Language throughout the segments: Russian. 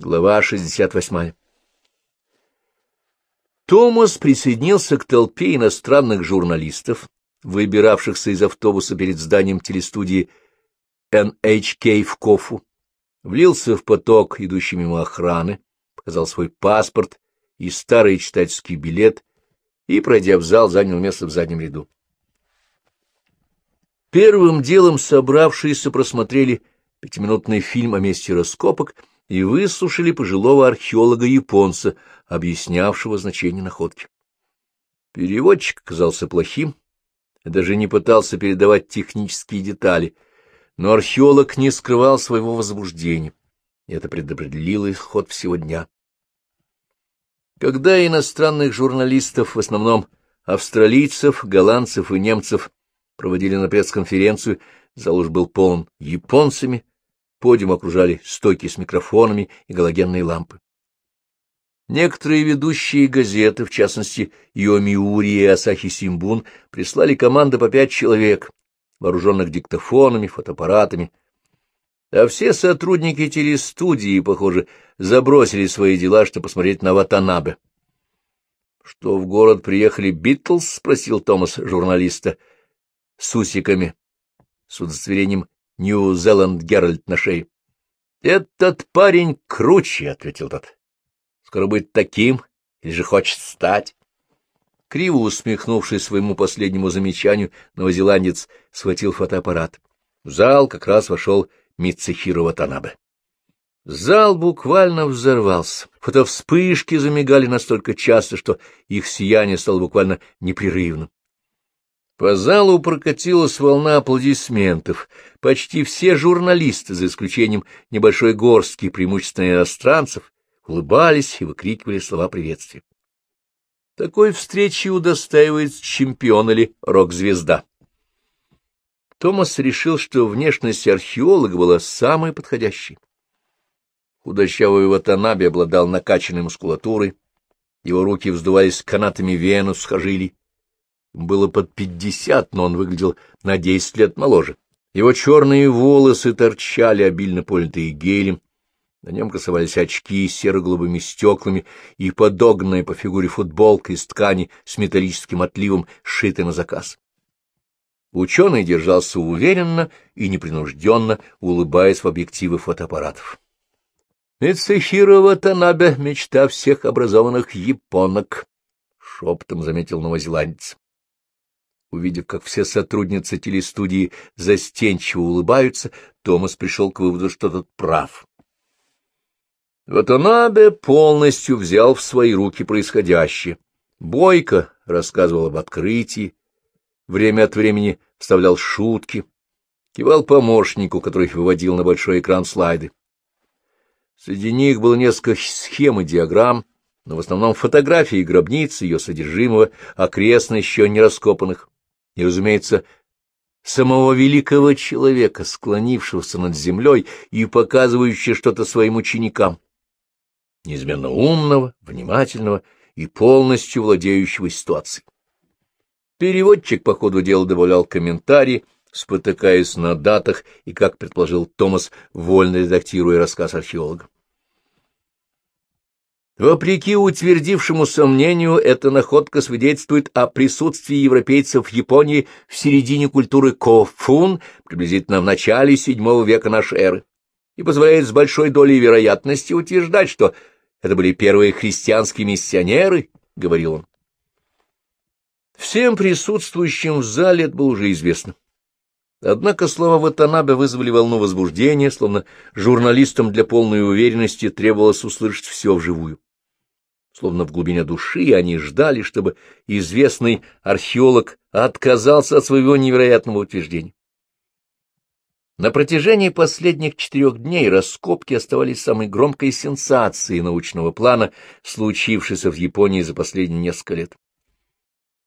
Глава 68. Томас присоединился к толпе иностранных журналистов, выбиравшихся из автобуса перед зданием телестудии NHK в Кофу, влился в поток, идущий мимо охраны, показал свой паспорт и старый читательский билет и, пройдя в зал, занял место в заднем ряду. Первым делом собравшиеся просмотрели пятиминутный фильм о месте раскопок — и выслушали пожилого археолога-японца, объяснявшего значение находки. Переводчик оказался плохим, даже не пытался передавать технические детали, но археолог не скрывал своего возбуждения, это предопределило исход всего дня. Когда иностранных журналистов, в основном австралийцев, голландцев и немцев, проводили на пресс-конференцию, зал уж был полон японцами, Подиум окружали стойки с микрофонами и галогенные лампы. Некоторые ведущие газеты, в частности Йомиури и Асахи Симбун, прислали команды по пять человек, вооруженных диктофонами, фотоаппаратами. А все сотрудники телестудии, похоже, забросили свои дела, чтобы посмотреть на Ватанабе. — Что, в город приехали Битлз? — спросил Томас журналиста с усиками, с удостоверением Нью-Зеланд Геральт на шее. — Этот парень круче, — ответил тот. — Скоро будет таким, или же хочет стать. Криво усмехнувшись своему последнему замечанию, новозеландец схватил фотоаппарат. В зал как раз вошел Митцехиро Ватанабе. Зал буквально взорвался. Фотовспышки замигали настолько часто, что их сияние стало буквально непрерывным. По залу прокатилась волна аплодисментов. Почти все журналисты, за исключением небольшой горстки преимущественно иностранцев, улыбались и выкрикивали слова приветствия. Такой встречи удостаивается чемпион или рок-звезда. Томас решил, что внешность археолога была самой подходящей. Худощавый Ватанаби обладал накачанной мускулатурой, его руки вздувались канатами вену, схожили было под пятьдесят, но он выглядел на десять лет моложе. Его черные волосы торчали, обильно политые гелем, на нем красовались очки с серо-голубыми стеклами и подогнанная по фигуре футболка из ткани с металлическим отливом, сшитая на заказ. Ученый держался уверенно и непринужденно, улыбаясь в объективы фотоаппаратов. «Мицехиро Ватанабе — мечта всех образованных японок», — шепотом заметил новозеландец. Увидев, как все сотрудницы телестудии застенчиво улыбаются, Томас пришел к выводу, что тот прав. Ватанабе полностью взял в свои руки происходящее. Бойко рассказывал об открытии, время от времени вставлял шутки, кивал помощнику, который выводил на большой экран слайды. Среди них было несколько схем и диаграмм, но в основном фотографии гробницы, ее содержимого, окрестно еще не раскопанных и, разумеется, самого великого человека, склонившегося над землей и показывающего что-то своим ученикам, неизменно умного, внимательного и полностью владеющего ситуацией. Переводчик по ходу дела добавлял комментарии, спотыкаясь на датах и, как предположил Томас, вольно редактируя рассказ археолога. Вопреки утвердившему сомнению, эта находка свидетельствует о присутствии европейцев в Японии в середине культуры Кофун, приблизительно в начале VII века нашей эры, и позволяет с большой долей вероятности утверждать, что это были первые христианские миссионеры, — говорил он. Всем присутствующим в зале это было уже известно. Однако слова Ватанабе вызвали волну возбуждения, словно журналистам для полной уверенности требовалось услышать все вживую. Словно в глубине души они ждали, чтобы известный археолог отказался от своего невероятного утверждения. На протяжении последних четырех дней раскопки оставались самой громкой сенсацией научного плана, случившейся в Японии за последние несколько лет.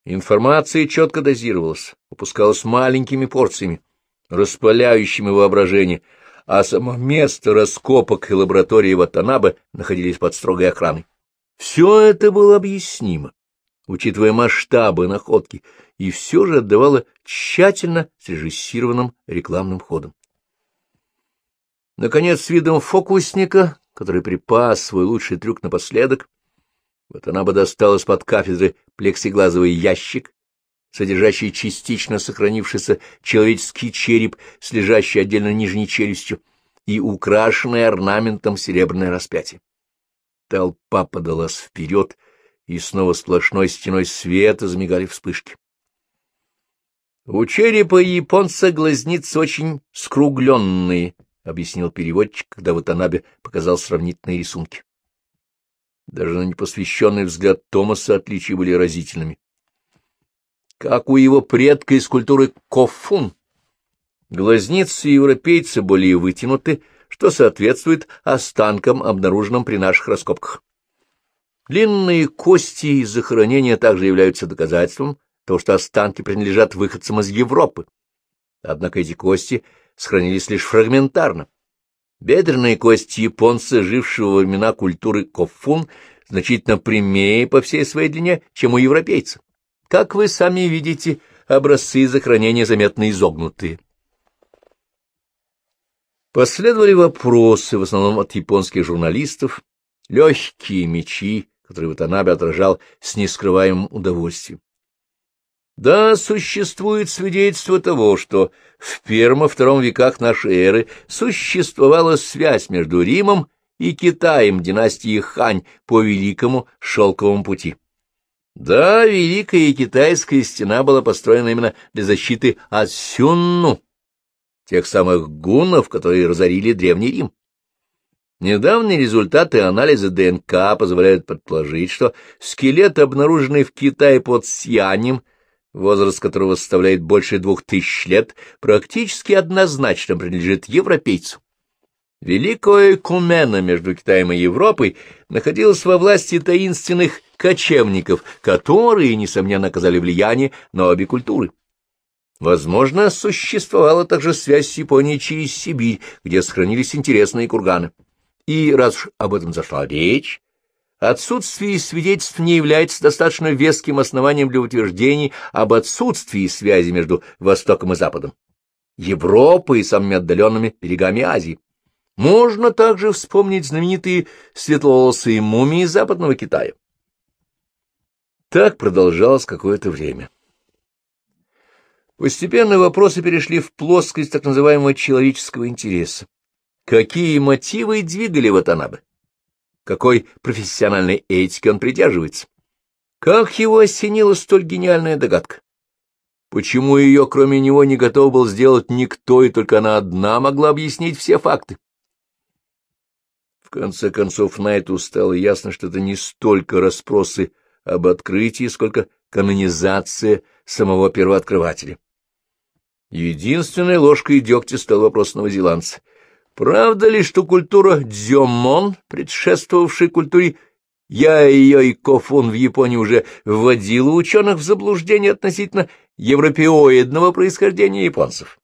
Информация четко дозировалась, выпускалась маленькими порциями, распаляющими воображение, а само место раскопок и лаборатории Ватанабе находились под строгой охраной. Все это было объяснимо, учитывая масштабы находки, и все же отдавало тщательно срежиссированным рекламным ходом. Наконец, с видом фокусника, который припас свой лучший трюк напоследок, вот она бы достала из-под кафедры плексиглазовый ящик, содержащий частично сохранившийся человеческий череп с лежащей отдельно нижней челюстью и украшенное орнаментом серебряное распятие. Толпа подалась вперед, и снова сплошной стеной света замигали вспышки. У черепа японца глазницы очень скругленные, — объяснил переводчик, когда Ватанабе показал сравнительные рисунки. Даже на непосвященный взгляд Томаса отличия были разительными. Как у его предка из культуры Кофун, глазницы европейца более вытянуты, что соответствует останкам, обнаруженным при наших раскопках. Длинные кости из захоронения также являются доказательством того, что останки принадлежат выходцам из Европы. Однако эти кости сохранились лишь фрагментарно. Бедренные кости японца, жившего во времена культуры кофун, значительно прямее по всей своей длине, чем у европейца. Как вы сами видите, образцы захоронения заметно изогнутые. Последовали вопросы, в основном от японских журналистов, легкие мечи, которые Ватанабе отражал с нескрываемым удовольствием. Да, существует свидетельство того, что в первом-втором веках нашей эры существовала связь между Римом и Китаем династии Хань по Великому Шелковому пути. Да, Великая Китайская стена была построена именно для защиты от Сюнну, тех самых гуннов, которые разорили Древний Рим. Недавние результаты анализа ДНК позволяют предположить, что скелет, обнаруженный в Китае под Сианем, возраст которого составляет больше двух тысяч лет, практически однозначно принадлежит европейцу. Великая кумена между Китаем и Европой находилась во власти таинственных кочевников, которые, несомненно, оказали влияние на обе культуры. Возможно, существовала также связь с Японией через Сибирь, где сохранились интересные курганы. И раз уж об этом зашла речь, Отсутствие свидетельств не является достаточно веским основанием для утверждений об отсутствии связи между Востоком и Западом, Европой и самыми отдаленными берегами Азии. Можно также вспомнить знаменитые светловолосые мумии Западного Китая. Так продолжалось какое-то время. Постепенно вопросы перешли в плоскость так называемого человеческого интереса. Какие мотивы двигали Ватанабе? какой профессиональной этики он придерживается. Как его осенила столь гениальная догадка? Почему ее, кроме него, не готов был сделать никто, и только она одна могла объяснить все факты? В конце концов, Найту стало ясно, что это не столько расспросы об открытии, сколько канонизация самого первооткрывателя. Единственной ложкой дегтя стал вопрос новозеландца. Правда ли, что культура дзёмон, предшествовавшая культуре я и Кофун в Японии уже вводила ученых в заблуждение относительно европеоидного происхождения японцев?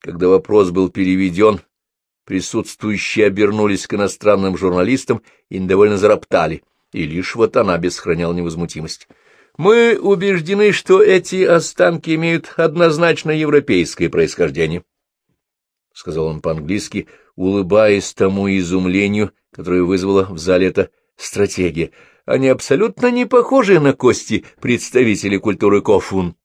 Когда вопрос был переведен, присутствующие обернулись к иностранным журналистам и недовольно зароптали, и лишь вот она сохраняла невозмутимость. Мы убеждены, что эти останки имеют однозначно европейское происхождение. — сказал он по-английски, улыбаясь тому изумлению, которое вызвала в зале эта стратегия. — Они абсолютно не похожи на кости представителей культуры Кофун.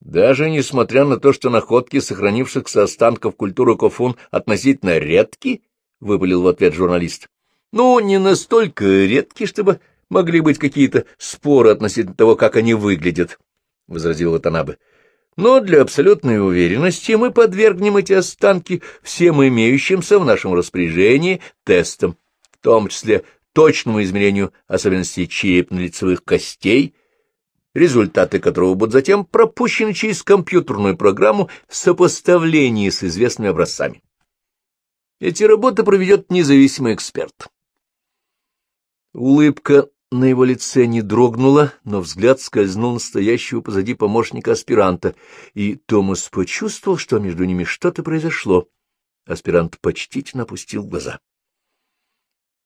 Даже несмотря на то, что находки сохранившихся останков культуры Кофун относительно редки, — выпалил в ответ журналист. — Ну, не настолько редки, чтобы могли быть какие-то споры относительно того, как они выглядят, — возразил Ватанабе. Но для абсолютной уверенности мы подвергнем эти останки всем имеющимся в нашем распоряжении тестам, в том числе точному измерению особенностей черепно-лицевых костей, результаты которого будут затем пропущены через компьютерную программу в сопоставлении с известными образцами. Эти работы проведет независимый эксперт. Улыбка на его лице не дрогнуло, но взгляд скользнул настоящего позади помощника аспиранта, и Томас почувствовал, что между ними что-то произошло. Аспирант почтительно опустил глаза.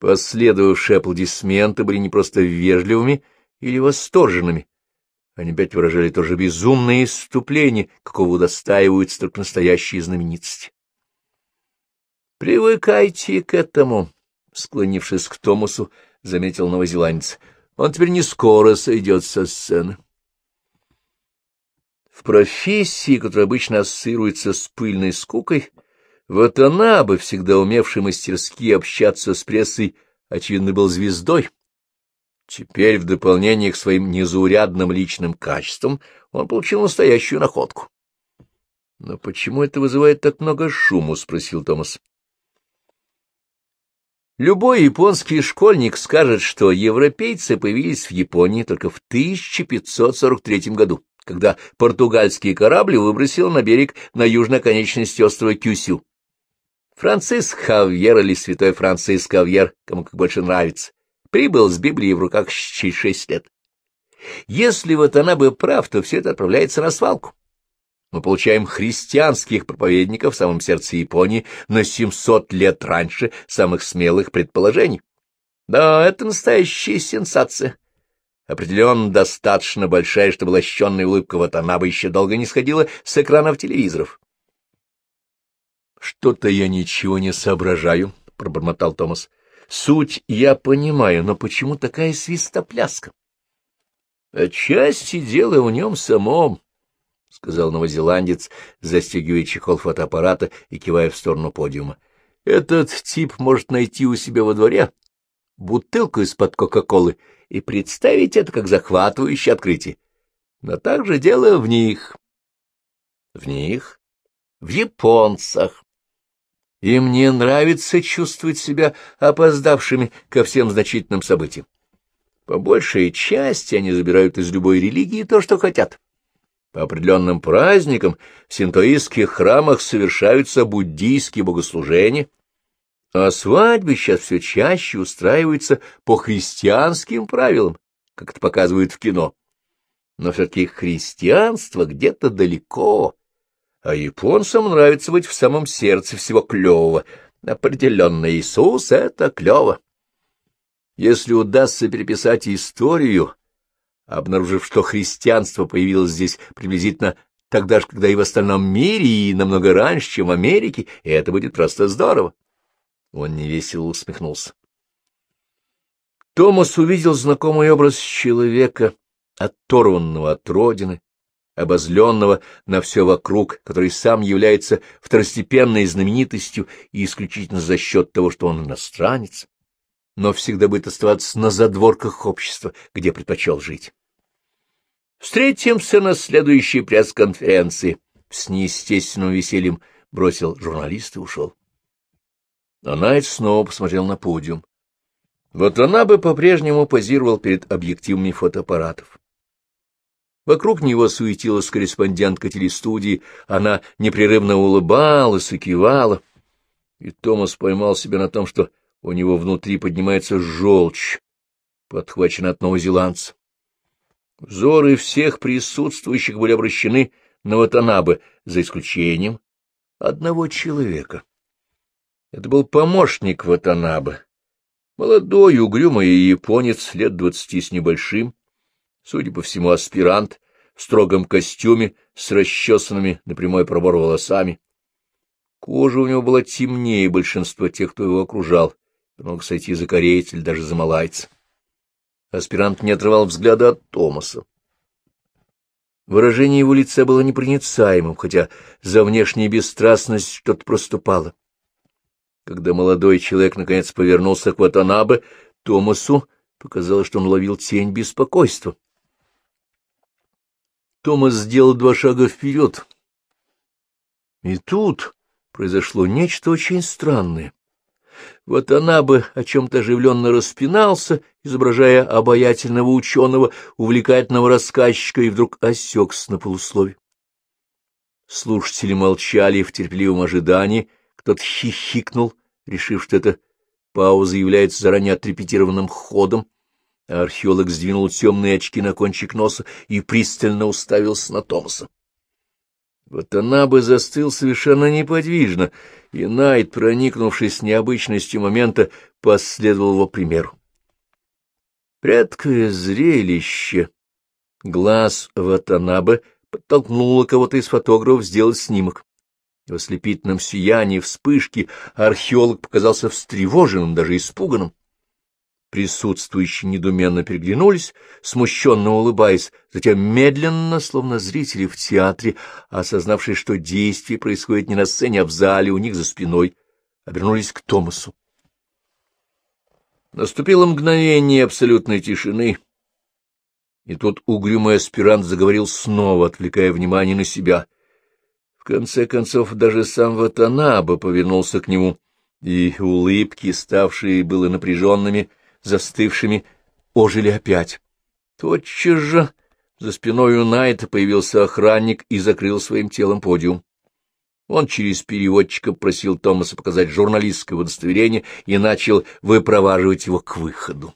Последовавшие аплодисменты были не просто вежливыми или восторженными. Они опять выражали то же безумное иступление, какого удостаиваются только настоящие знаменитости. — Привыкайте к этому, — склонившись к Томасу, заметил новозеландец. — Он теперь не скоро сойдет со сцены. В профессии, которая обычно ассоциируется с пыльной скукой, вот она бы, всегда умевший мастерски общаться с прессой, очевидно, был звездой. Теперь, в дополнение к своим незаурядным личным качествам, он получил настоящую находку. — Но почему это вызывает так много шуму? — спросил Томас. Любой японский школьник скажет, что европейцы появились в Японии только в 1543 году, когда португальский корабль выбросил на берег на южной конечности острова Кюсю. Франциск Хавьер или святой Франциск Хавьер, кому как больше нравится, прибыл с Библией в руках через шесть лет. Если вот она бы прав, то все это отправляется на свалку мы получаем христианских проповедников в самом сердце Японии на 700 лет раньше самых смелых предположений. Да, это настоящая сенсация. Определенно достаточно большая, чтобы лощенная улыбка Ватанабы еще долго не сходила с экранов телевизоров. — Что-то я ничего не соображаю, — пробормотал Томас. — Суть я понимаю, но почему такая свистопляска? — Отчасти дело в нем самом, — сказал новозеландец, застегивая чехол фотоаппарата и кивая в сторону подиума. — Этот тип может найти у себя во дворе бутылку из-под Кока-Колы и представить это как захватывающее открытие. Но также дело в них. — В них? В японцах. Им не нравится чувствовать себя опоздавшими ко всем значительным событиям. По большей части они забирают из любой религии то, что хотят. По определенным праздникам в синтоистских храмах совершаются буддийские богослужения, а свадьбы сейчас все чаще устраиваются по христианским правилам, как это показывают в кино. Но все-таки христианство где-то далеко, а японцам нравится быть в самом сердце всего клевого. Определенно, Иисус — это клево. Если удастся переписать историю, обнаружив, что христианство появилось здесь приблизительно тогда же, когда и в остальном мире, и намного раньше, чем в Америке, и это будет просто здорово. Он невесело усмехнулся. Томас увидел знакомый образ человека, оторванного от родины, обозленного на все вокруг, который сам является второстепенной знаменитостью и исключительно за счет того, что он иностранец но всегда будет оставаться на задворках общества, где предпочел жить. Встретимся на следующей пресс-конференции. С неестественным весельем бросил журналист и ушел. А Найт снова посмотрел на подиум. Вот она бы по-прежнему позировал перед объективами фотоаппаратов. Вокруг него суетилась корреспондентка телестудии, она непрерывно улыбалась и кивала. И Томас поймал себя на том, что у него внутри поднимается желчь, подхваченная от новозеландца. Взоры всех присутствующих были обращены на Ватанабе, за исключением одного человека. Это был помощник Ватанабе, молодой, угрюмый японец, лет двадцати с небольшим, судя по всему, аспирант, в строгом костюме, с расчесанными на прямой пробор волосами. Кожа у него была темнее большинства тех, кто его окружал, мог сойти за корейца или даже за малайца. Аспирант не отрывал взгляда от Томаса. Выражение его лица было непроницаемым, хотя за внешней бесстрастность что-то проступало. Когда молодой человек наконец повернулся к Ватанабе, Томасу показалось, что он ловил тень беспокойства. Томас сделал два шага вперед. И тут произошло нечто очень странное. Вот она бы о чем-то оживленно распинался, изображая обаятельного ученого, увлекательного рассказчика, и вдруг осекся на полуслове. Слушатели молчали в терпеливом ожидании, кто-то хихикнул, решив, что эта пауза является заранее отрепетированным ходом, археолог сдвинул темные очки на кончик носа и пристально уставился на Томаса. Вот она бы застыл совершенно неподвижно, и Найт, проникнувшись необычностью момента, последовал его примеру. Редкое зрелище. Глаз Ватанабе подтолкнуло кого-то из фотографов сделать снимок. В ослепительном сиянии вспышки археолог показался встревоженным, даже испуганным. Присутствующие недуменно переглянулись, смущенно улыбаясь, затем медленно, словно зрители в театре, осознавшие, что действие происходит не на сцене, а в зале у них за спиной, обернулись к Томасу. Наступило мгновение абсолютной тишины, и тут угрюмый аспирант заговорил снова, отвлекая внимание на себя — конце концов, даже сам Ватанаба повернулся к нему, и улыбки, ставшие было напряженными, застывшими, ожили опять. Тотчас же за спиной у Найта появился охранник и закрыл своим телом подиум. Он через переводчика просил Томаса показать журналистское удостоверение и начал выпроваживать его к выходу.